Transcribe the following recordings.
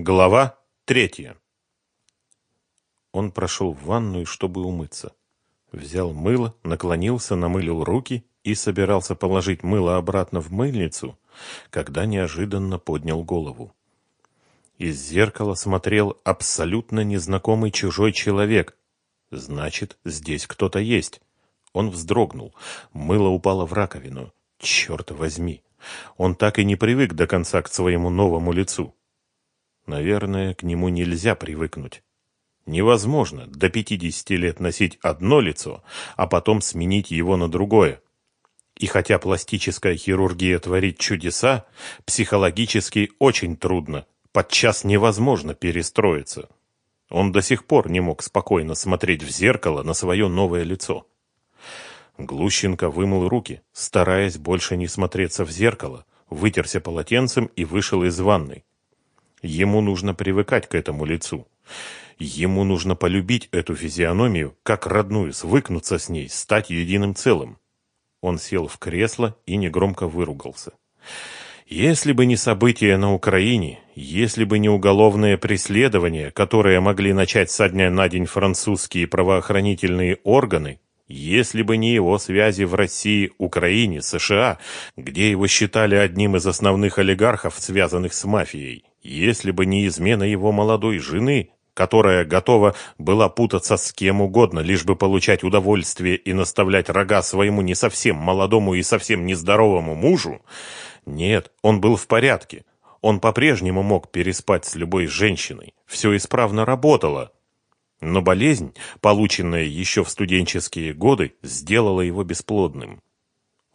Глава третья. Он прошел в ванную, чтобы умыться. Взял мыло, наклонился, намылил руки и собирался положить мыло обратно в мыльницу, когда неожиданно поднял голову. Из зеркала смотрел абсолютно незнакомый чужой человек. Значит, здесь кто-то есть. Он вздрогнул. Мыло упало в раковину. Черт возьми! Он так и не привык до конца к своему новому лицу. Наверное, к нему нельзя привыкнуть. Невозможно до 50 лет носить одно лицо, а потом сменить его на другое. И хотя пластическая хирургия творит чудеса, психологически очень трудно, подчас невозможно перестроиться. Он до сих пор не мог спокойно смотреть в зеркало на свое новое лицо. Глущенко вымыл руки, стараясь больше не смотреться в зеркало, вытерся полотенцем и вышел из ванной. Ему нужно привыкать к этому лицу. Ему нужно полюбить эту физиономию, как родную, свыкнуться с ней, стать единым целым. Он сел в кресло и негромко выругался. Если бы не события на Украине, если бы не уголовное преследование, которое могли начать со дня на день французские правоохранительные органы, если бы не его связи в России, Украине, США, где его считали одним из основных олигархов, связанных с мафией, если бы не измена его молодой жены, которая готова была путаться с кем угодно, лишь бы получать удовольствие и наставлять рога своему не совсем молодому и совсем нездоровому мужу, нет, он был в порядке. Он по-прежнему мог переспать с любой женщиной. Все исправно работало. Но болезнь, полученная еще в студенческие годы, сделала его бесплодным.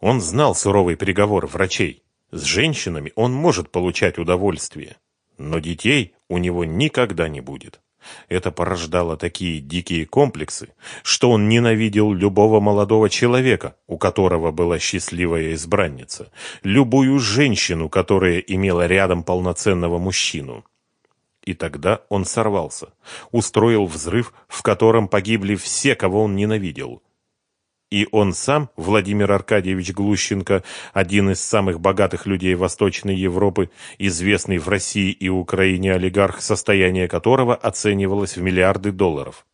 Он знал суровый приговор врачей. С женщинами он может получать удовольствие. Но детей у него никогда не будет. Это порождало такие дикие комплексы, что он ненавидел любого молодого человека, у которого была счастливая избранница, любую женщину, которая имела рядом полноценного мужчину. И тогда он сорвался, устроил взрыв, в котором погибли все, кого он ненавидел, и он сам, Владимир Аркадьевич Глущенко, один из самых богатых людей Восточной Европы, известный в России и Украине олигарх, состояние которого оценивалось в миллиарды долларов.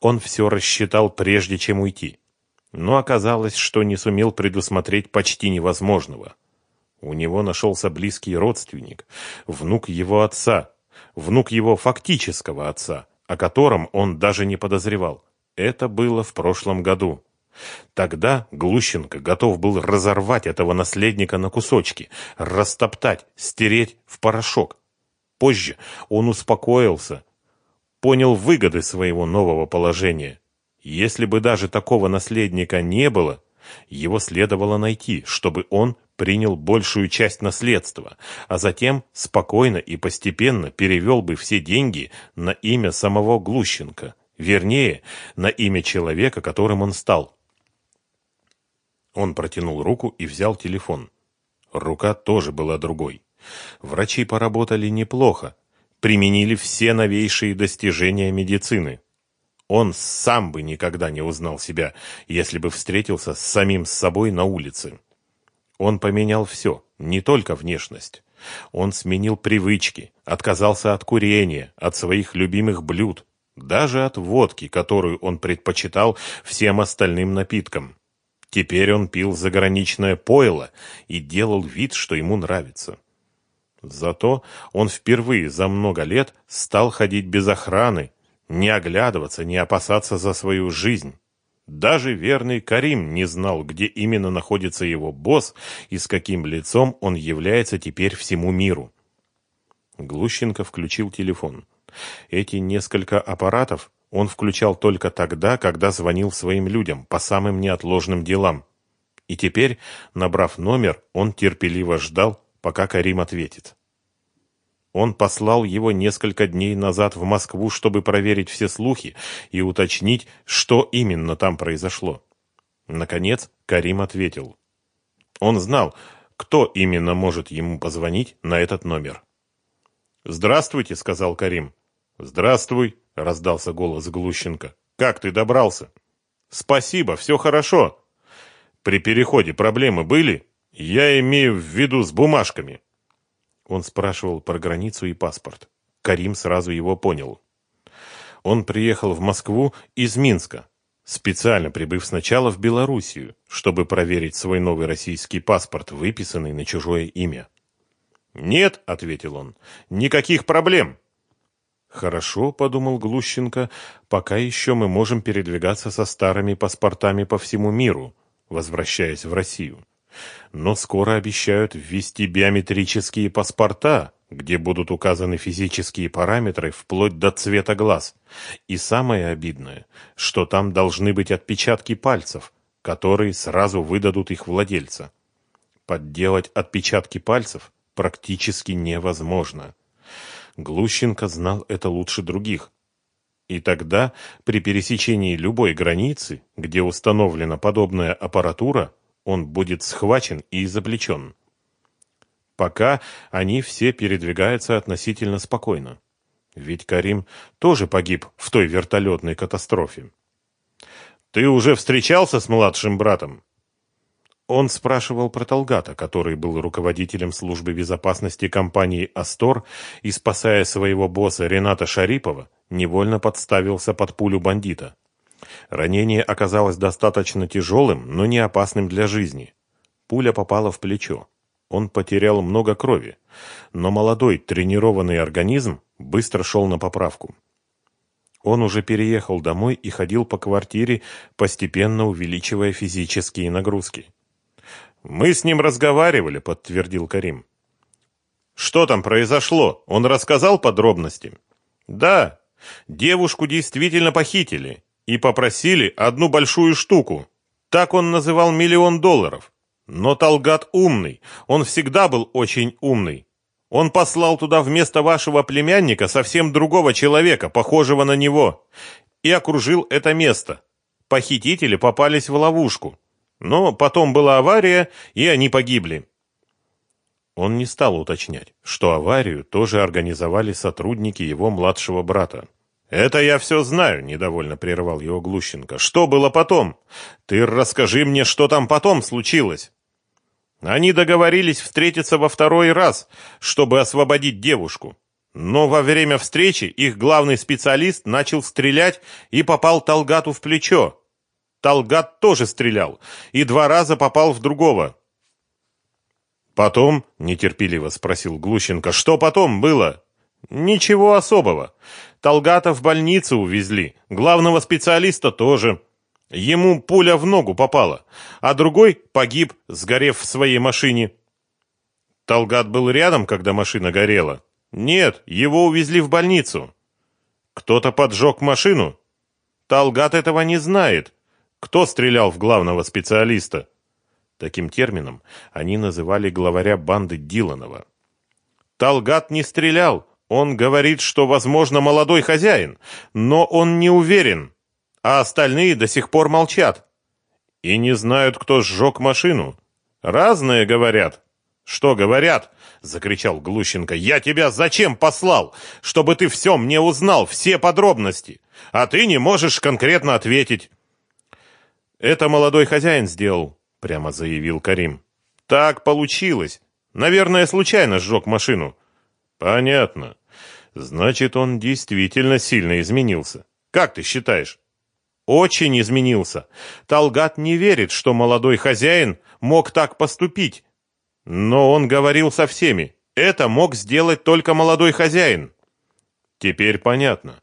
Он все рассчитал прежде, чем уйти. Но оказалось, что не сумел предусмотреть почти невозможного. У него нашелся близкий родственник, внук его отца, внук его фактического отца, о котором он даже не подозревал. Это было в прошлом году. Тогда Глущенко готов был разорвать этого наследника на кусочки, растоптать, стереть в порошок. Позже он успокоился, понял выгоды своего нового положения. Если бы даже такого наследника не было, его следовало найти, чтобы он принял большую часть наследства, а затем спокойно и постепенно перевел бы все деньги на имя самого Глущенко, вернее, на имя человека, которым он стал. Он протянул руку и взял телефон. Рука тоже была другой. Врачи поработали неплохо, применили все новейшие достижения медицины. Он сам бы никогда не узнал себя, если бы встретился с самим собой на улице. Он поменял все, не только внешность. Он сменил привычки, отказался от курения, от своих любимых блюд, даже от водки, которую он предпочитал всем остальным напиткам. Теперь он пил заграничное пойло и делал вид, что ему нравится. Зато он впервые за много лет стал ходить без охраны, не оглядываться, не опасаться за свою жизнь. Даже верный Карим не знал, где именно находится его босс и с каким лицом он является теперь всему миру. Глущенко включил телефон. Эти несколько аппаратов он включал только тогда, когда звонил своим людям по самым неотложным делам. И теперь, набрав номер, он терпеливо ждал, пока Карим ответит. Он послал его несколько дней назад в Москву, чтобы проверить все слухи и уточнить, что именно там произошло. Наконец, Карим ответил. Он знал, кто именно может ему позвонить на этот номер. «Здравствуйте», — сказал Карим. «Здравствуй», — раздался голос Глущенко. «Как ты добрался?» «Спасибо, все хорошо». «При переходе проблемы были?» «Я имею в виду с бумажками». Он спрашивал про границу и паспорт. Карим сразу его понял. Он приехал в Москву из Минска, специально прибыв сначала в Белоруссию, чтобы проверить свой новый российский паспорт, выписанный на чужое имя. «Нет», — ответил он, — «никаких проблем». «Хорошо», — подумал Глущенко, — «пока еще мы можем передвигаться со старыми паспортами по всему миру, возвращаясь в Россию. Но скоро обещают ввести биометрические паспорта, где будут указаны физические параметры вплоть до цвета глаз. И самое обидное, что там должны быть отпечатки пальцев, которые сразу выдадут их владельца. Подделать отпечатки пальцев практически невозможно. Глущенко знал это лучше других. И тогда, при пересечении любой границы, где установлена подобная аппаратура, он будет схвачен и изобличен. Пока они все передвигаются относительно спокойно. Ведь Карим тоже погиб в той вертолетной катастрофе. «Ты уже встречался с младшим братом?» Он спрашивал про Талгата, который был руководителем службы безопасности компании «Астор» и, спасая своего босса Рената Шарипова, невольно подставился под пулю бандита. Ранение оказалось достаточно тяжелым, но не опасным для жизни. Пуля попала в плечо. Он потерял много крови, но молодой тренированный организм быстро шел на поправку. Он уже переехал домой и ходил по квартире, постепенно увеличивая физические нагрузки. «Мы с ним разговаривали», — подтвердил Карим. «Что там произошло? Он рассказал подробности?» «Да, девушку действительно похитили и попросили одну большую штуку. Так он называл миллион долларов. Но Талгат умный, он всегда был очень умный. Он послал туда вместо вашего племянника совсем другого человека, похожего на него, и окружил это место. Похитители попались в ловушку. Но потом была авария, и они погибли. Он не стал уточнять, что аварию тоже организовали сотрудники его младшего брата. «Это я все знаю», — недовольно прервал его Глущенко. «Что было потом? Ты расскажи мне, что там потом случилось». Они договорились встретиться во второй раз, чтобы освободить девушку. Но во время встречи их главный специалист начал стрелять и попал Талгату в плечо. Талгат тоже стрелял и два раза попал в другого. Потом, нетерпеливо спросил Глущенко, что потом было? Ничего особого. Талгата в больницу увезли, главного специалиста тоже. Ему пуля в ногу попала, а другой погиб, сгорев в своей машине. Талгат был рядом, когда машина горела. Нет, его увезли в больницу. Кто-то поджег машину. Талгат этого не знает. Кто стрелял в главного специалиста? Таким термином они называли главаря банды Диланова. Талгат не стрелял. Он говорит, что, возможно, молодой хозяин, но он не уверен, а остальные до сих пор молчат. И не знают, кто сжег машину. Разные говорят. Что говорят? закричал Глущенко. Я тебя зачем послал? Чтобы ты все мне узнал, все подробности. А ты не можешь конкретно ответить. Это молодой хозяин сделал, прямо заявил Карим. Так получилось. Наверное, случайно сжег машину. Понятно. Значит, он действительно сильно изменился. Как ты считаешь? Очень изменился. Талгат не верит, что молодой хозяин мог так поступить. Но он говорил со всеми. Это мог сделать только молодой хозяин. Теперь понятно.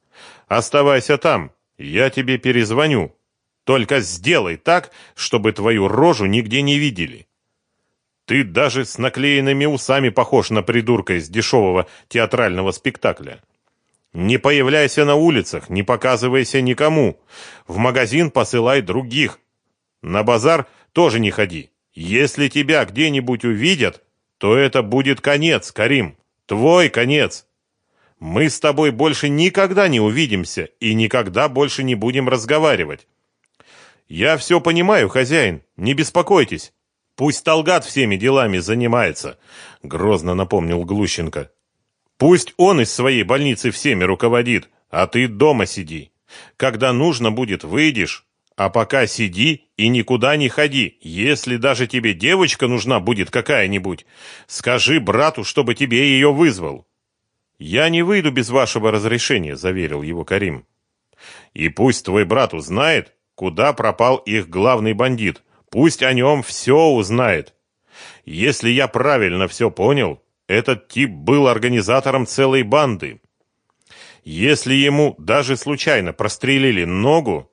Оставайся там. Я тебе перезвоню. Только сделай так, чтобы твою рожу нигде не видели. Ты даже с наклеенными усами похож на придурка из дешевого театрального спектакля. Не появляйся на улицах, не показывайся никому. В магазин посылай других. На базар тоже не ходи. Если тебя где-нибудь увидят, то это будет конец, Карим. Твой конец. Мы с тобой больше никогда не увидимся и никогда больше не будем разговаривать. «Я все понимаю, хозяин, не беспокойтесь. Пусть Талгат всеми делами занимается», — грозно напомнил Глущенко. «Пусть он из своей больницы всеми руководит, а ты дома сиди. Когда нужно будет, выйдешь, а пока сиди и никуда не ходи. Если даже тебе девочка нужна будет какая-нибудь, скажи брату, чтобы тебе ее вызвал. «Я не выйду без вашего разрешения», — заверил его Карим. «И пусть твой брат узнает, куда пропал их главный бандит. Пусть о нем все узнает. Если я правильно все понял, этот тип был организатором целой банды. Если ему даже случайно прострелили ногу,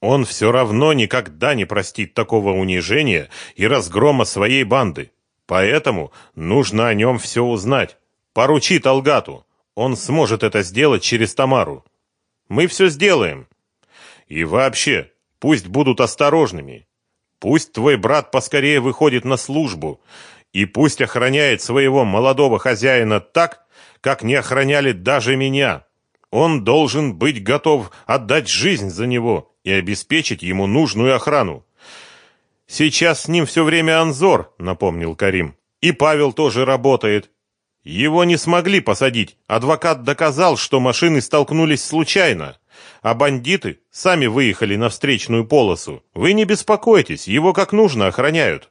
он все равно никогда не простит такого унижения и разгрома своей банды. Поэтому нужно о нем все узнать. Поручи Талгату. Он сможет это сделать через Тамару. Мы все сделаем. И вообще, пусть будут осторожными. Пусть твой брат поскорее выходит на службу, и пусть охраняет своего молодого хозяина так, как не охраняли даже меня. Он должен быть готов отдать жизнь за него и обеспечить ему нужную охрану. Сейчас с ним все время Анзор, напомнил Карим. И Павел тоже работает. Его не смогли посадить. Адвокат доказал, что машины столкнулись случайно, а бандиты сами выехали на встречную полосу. Вы не беспокойтесь, его как нужно охраняют.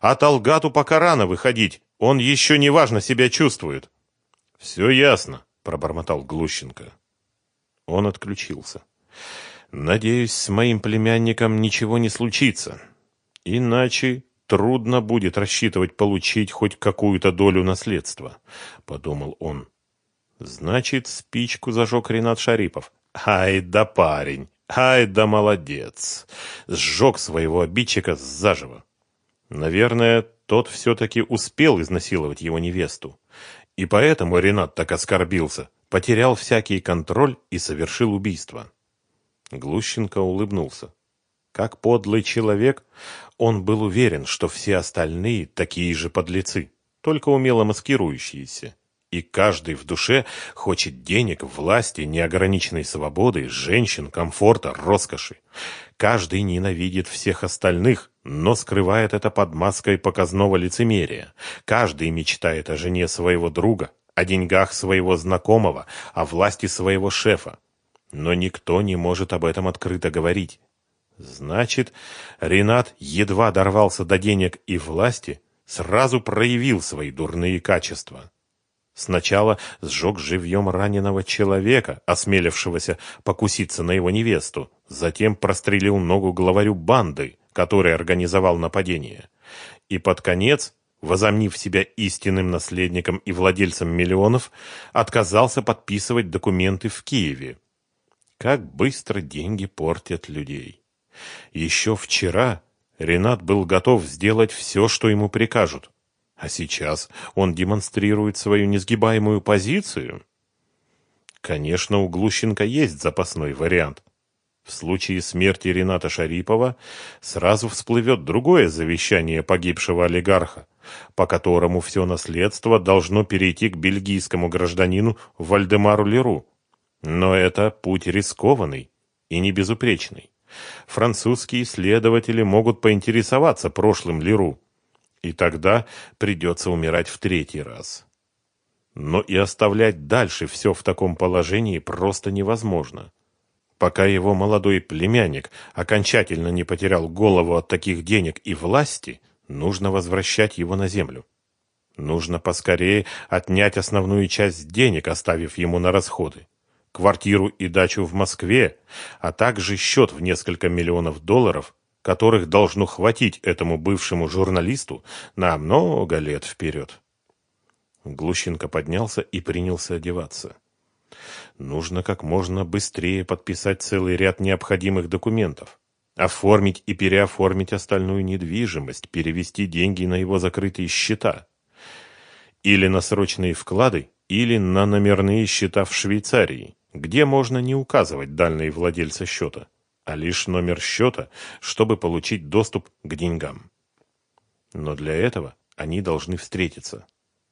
А Талгату пока рано выходить, он еще неважно себя чувствует. Все ясно пробормотал Глущенко. Он отключился. Надеюсь, с моим племянником ничего не случится. Иначе трудно будет рассчитывать получить хоть какую-то долю наследства, подумал он. Значит, спичку зажег Ренат Шарипов. Ай да парень, ай да молодец. Сжег своего обидчика заживо. Наверное, тот все-таки успел изнасиловать его невесту. И поэтому Ренат так оскорбился, потерял всякий контроль и совершил убийство. Глущенко улыбнулся. Как подлый человек, он был уверен, что все остальные такие же подлецы, только умело маскирующиеся. И каждый в душе хочет денег, власти, неограниченной свободы, женщин, комфорта, роскоши. Каждый ненавидит всех остальных, но скрывает это под маской показного лицемерия. Каждый мечтает о жене своего друга, о деньгах своего знакомого, о власти своего шефа. Но никто не может об этом открыто говорить. Значит, Ренат едва дорвался до денег и власти, сразу проявил свои дурные качества. Сначала сжег живьем раненого человека, осмелившегося покуситься на его невесту, затем прострелил ногу главарю банды, который организовал нападение. И под конец, возомнив себя истинным наследником и владельцем миллионов, отказался подписывать документы в Киеве. Как быстро деньги портят людей. Еще вчера Ренат был готов сделать все, что ему прикажут. А сейчас он демонстрирует свою несгибаемую позицию. Конечно, у Глущенко есть запасной вариант. В случае смерти Рената Шарипова сразу всплывет другое завещание погибшего олигарха, по которому все наследство должно перейти к бельгийскому гражданину Вальдемару Леру. Но это путь рискованный и не безупречный. Французские исследователи могут поинтересоваться прошлым Леру, и тогда придется умирать в третий раз. Но и оставлять дальше все в таком положении просто невозможно пока его молодой племянник окончательно не потерял голову от таких денег и власти, нужно возвращать его на землю. Нужно поскорее отнять основную часть денег, оставив ему на расходы. Квартиру и дачу в Москве, а также счет в несколько миллионов долларов, которых должно хватить этому бывшему журналисту на много лет вперед. Глущенко поднялся и принялся одеваться. Нужно как можно быстрее подписать целый ряд необходимых документов. Оформить и переоформить остальную недвижимость, перевести деньги на его закрытые счета. Или на срочные вклады, или на номерные счета в Швейцарии, где можно не указывать дальние владельца счета, а лишь номер счета, чтобы получить доступ к деньгам. Но для этого они должны встретиться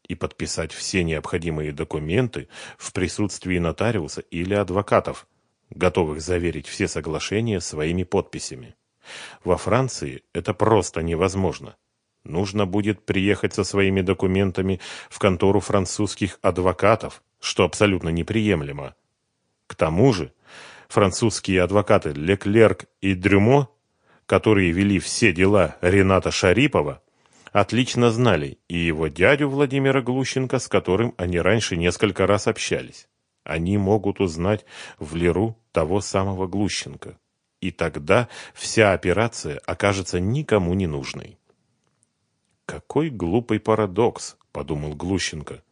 и подписать все необходимые документы в присутствии нотариуса или адвокатов, готовых заверить все соглашения своими подписями. Во Франции это просто невозможно. Нужно будет приехать со своими документами в контору французских адвокатов, что абсолютно неприемлемо. К тому же, французские адвокаты Леклерк и Дрюмо, которые вели все дела Рената Шарипова, отлично знали и его дядю Владимира Глущенко, с которым они раньше несколько раз общались. Они могут узнать в Леру того самого Глущенко. И тогда вся операция окажется никому не нужной. «Какой глупый парадокс», — подумал Глущенко.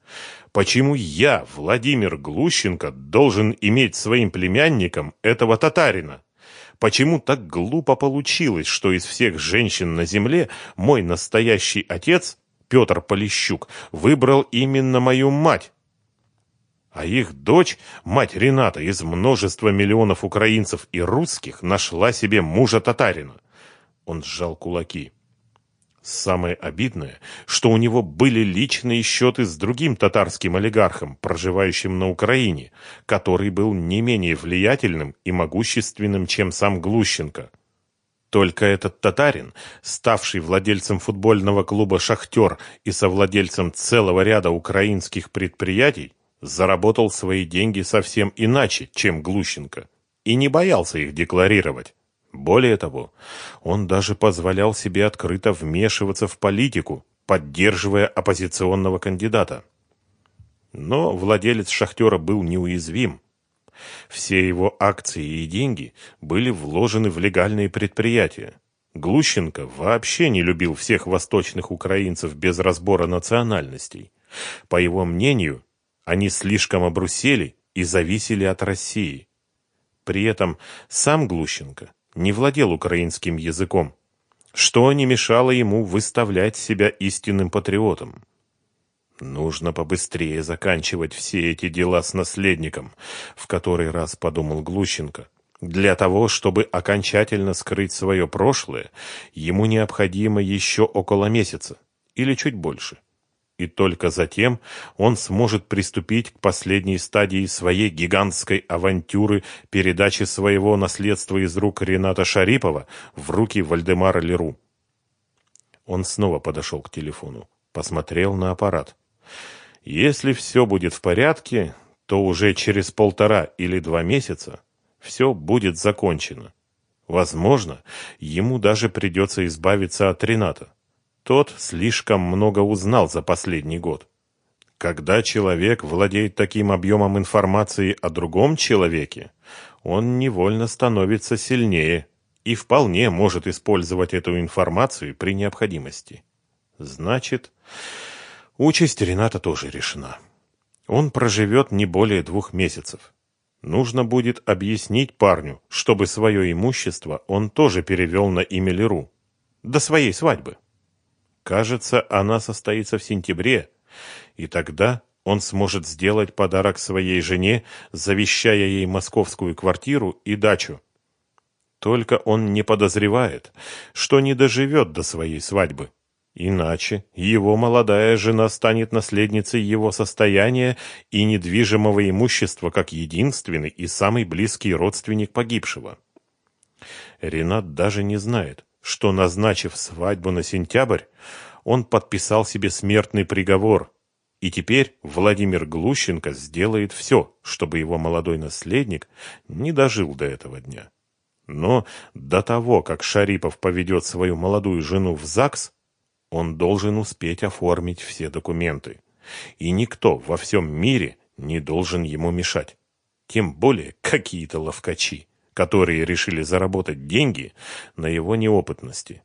«Почему я, Владимир Глущенко, должен иметь своим племянником этого татарина? Почему так глупо получилось, что из всех женщин на земле мой настоящий отец, Петр Полищук, выбрал именно мою мать? А их дочь, мать Рената, из множества миллионов украинцев и русских, нашла себе мужа татарина. Он сжал кулаки. Самое обидное, что у него были личные счеты с другим татарским олигархом, проживающим на Украине, который был не менее влиятельным и могущественным, чем сам Глущенко. Только этот татарин, ставший владельцем футбольного клуба «Шахтер» и совладельцем целого ряда украинских предприятий, заработал свои деньги совсем иначе, чем Глущенко, и не боялся их декларировать. Более того, он даже позволял себе открыто вмешиваться в политику, поддерживая оппозиционного кандидата. Но владелец «Шахтера» был неуязвим. Все его акции и деньги были вложены в легальные предприятия. Глущенко вообще не любил всех восточных украинцев без разбора национальностей. По его мнению, они слишком обрусели и зависели от России. При этом сам Глущенко не владел украинским языком, что не мешало ему выставлять себя истинным патриотом. Нужно побыстрее заканчивать все эти дела с наследником, в который раз подумал Глущенко. Для того, чтобы окончательно скрыть свое прошлое, ему необходимо еще около месяца или чуть больше и только затем он сможет приступить к последней стадии своей гигантской авантюры передачи своего наследства из рук Рената Шарипова в руки Вальдемара Леру. Он снова подошел к телефону, посмотрел на аппарат. Если все будет в порядке, то уже через полтора или два месяца все будет закончено. Возможно, ему даже придется избавиться от Рената. Тот слишком много узнал за последний год. Когда человек владеет таким объемом информации о другом человеке, он невольно становится сильнее и вполне может использовать эту информацию при необходимости. Значит, участь Рената тоже решена. Он проживет не более двух месяцев. Нужно будет объяснить парню, чтобы свое имущество он тоже перевел на имя Леру. До своей свадьбы. Кажется, она состоится в сентябре, и тогда он сможет сделать подарок своей жене, завещая ей московскую квартиру и дачу. Только он не подозревает, что не доживет до своей свадьбы. Иначе его молодая жена станет наследницей его состояния и недвижимого имущества как единственный и самый близкий родственник погибшего. Ренат даже не знает, что, назначив свадьбу на сентябрь, он подписал себе смертный приговор, и теперь Владимир Глущенко сделает все, чтобы его молодой наследник не дожил до этого дня. Но до того, как Шарипов поведет свою молодую жену в ЗАГС, он должен успеть оформить все документы. И никто во всем мире не должен ему мешать. Тем более какие-то ловкачи которые решили заработать деньги на его неопытности.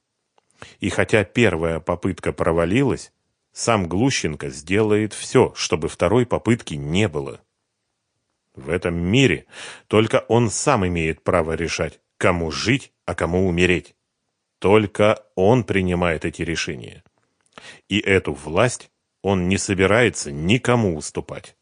И хотя первая попытка провалилась, сам Глущенко сделает все, чтобы второй попытки не было. В этом мире только он сам имеет право решать, кому жить, а кому умереть. Только он принимает эти решения. И эту власть он не собирается никому уступать.